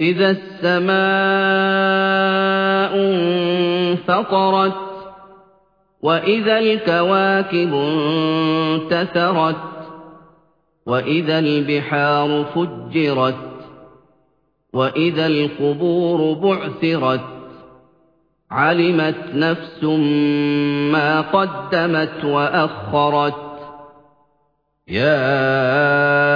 إِذَا السَّمَاءُ انفَطَرَتْ وَإِذَا الْكَوَاكِبُ انتَثَرَتْ وَإِذَا الْبِحَارُ فُجِّرَتْ وَإِذَا الْقُبُورُ بُعْثِرَتْ عَلِمَتْ نَفْسٌ مَّا قَدَّمَتْ وَأَخَّرَتْ يَا